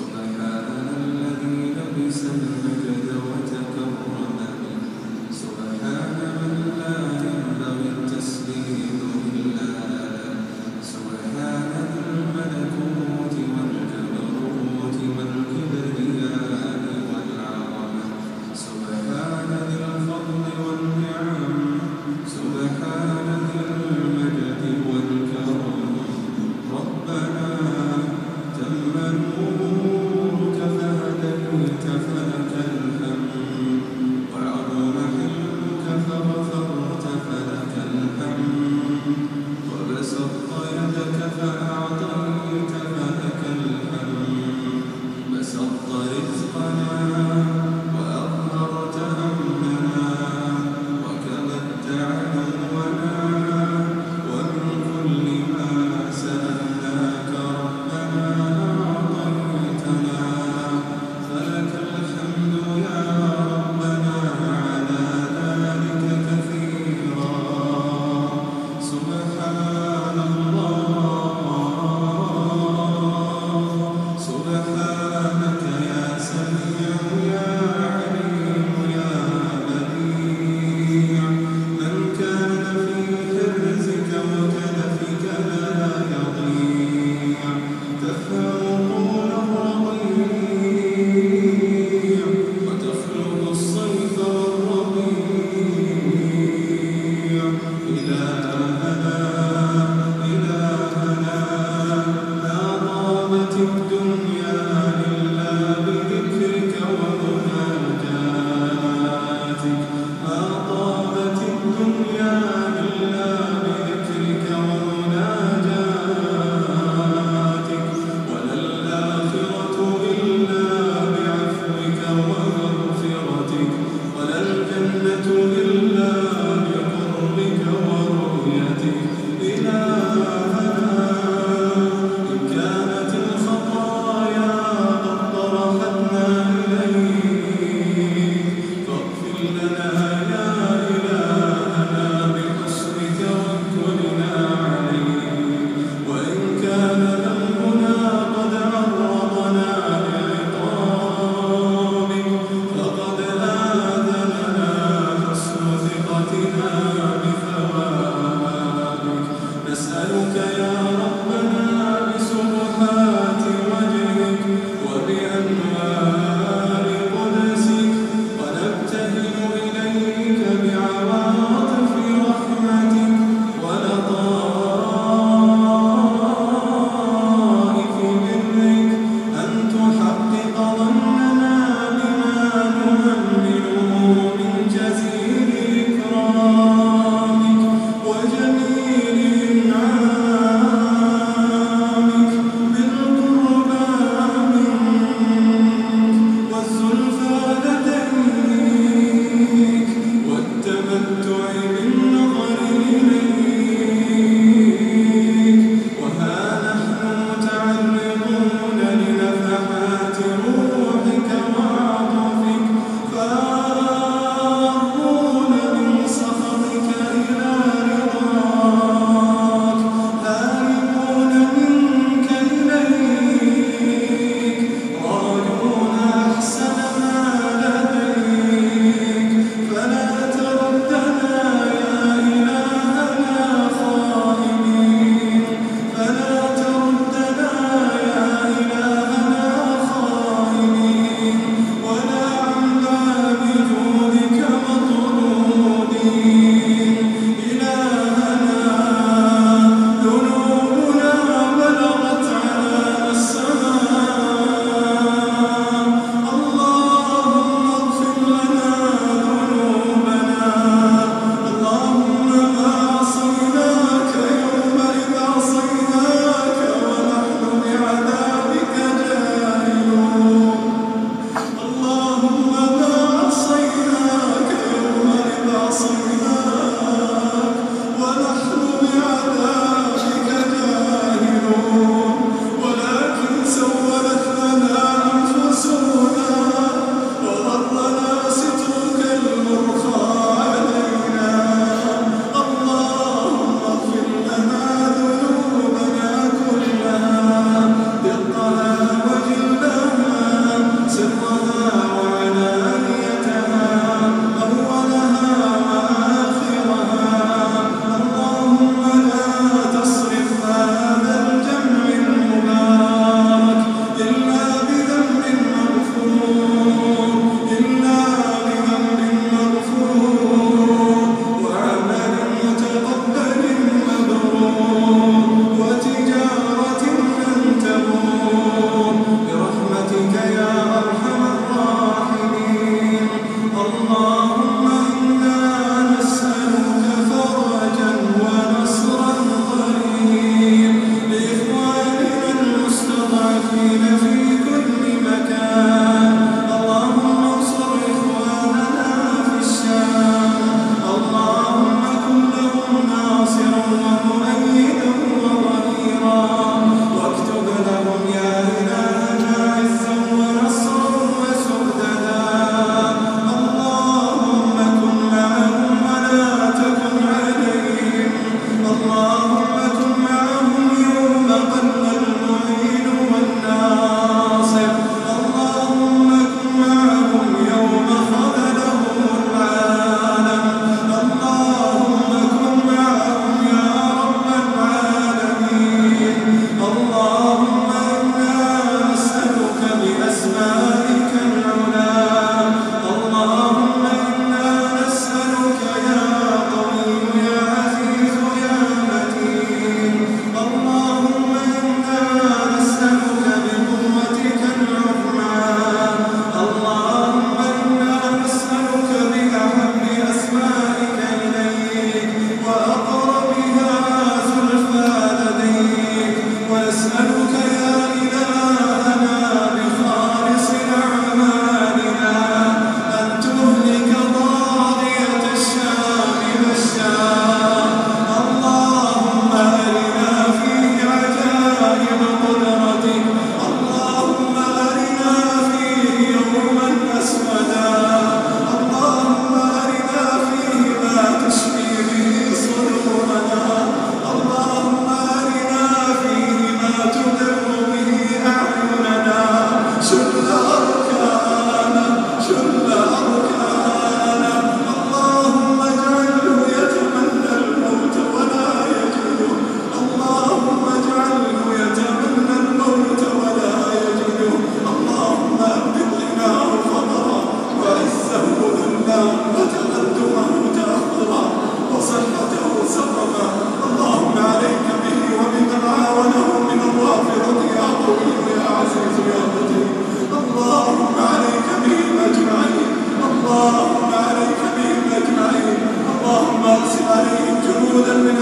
سبحان الذي لبس المجد وتكرم. you.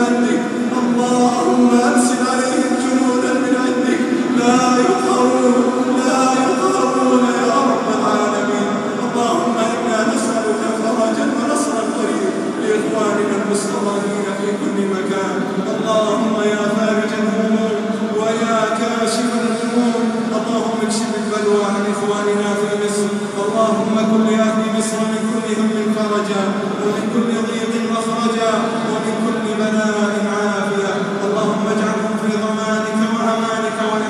عندك. اللهم أرسل عليهم جنودا من عندك. لا يقهرون لا يقهرون يا رب العالمين. اللهم إنا نسألك فرجا ونصرا قريب لإخواننا المستضعفين في كل مكان. اللهم يا فارج الهموم ويا كاشف الهموم اللهم اكشف البلوى عن إخواننا في مصر. اللهم كل أهل مصر من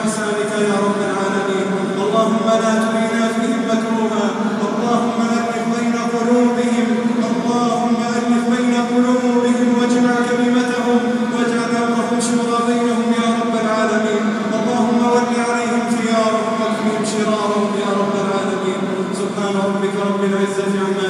بسببك يا رب العالمين. اللهم لا ترينا فيهم مكروها. اللهم ألف بين قلوبهم. اللهم ألف بين قلوبهم واجمع كلمتهم. واجعل أمرهم شورى بينهم يا رب العالمين. اللهم ول عليهم ثيابهم واكفهم شرارهم يا رب العالمين. سبحان ربك رب العزة عما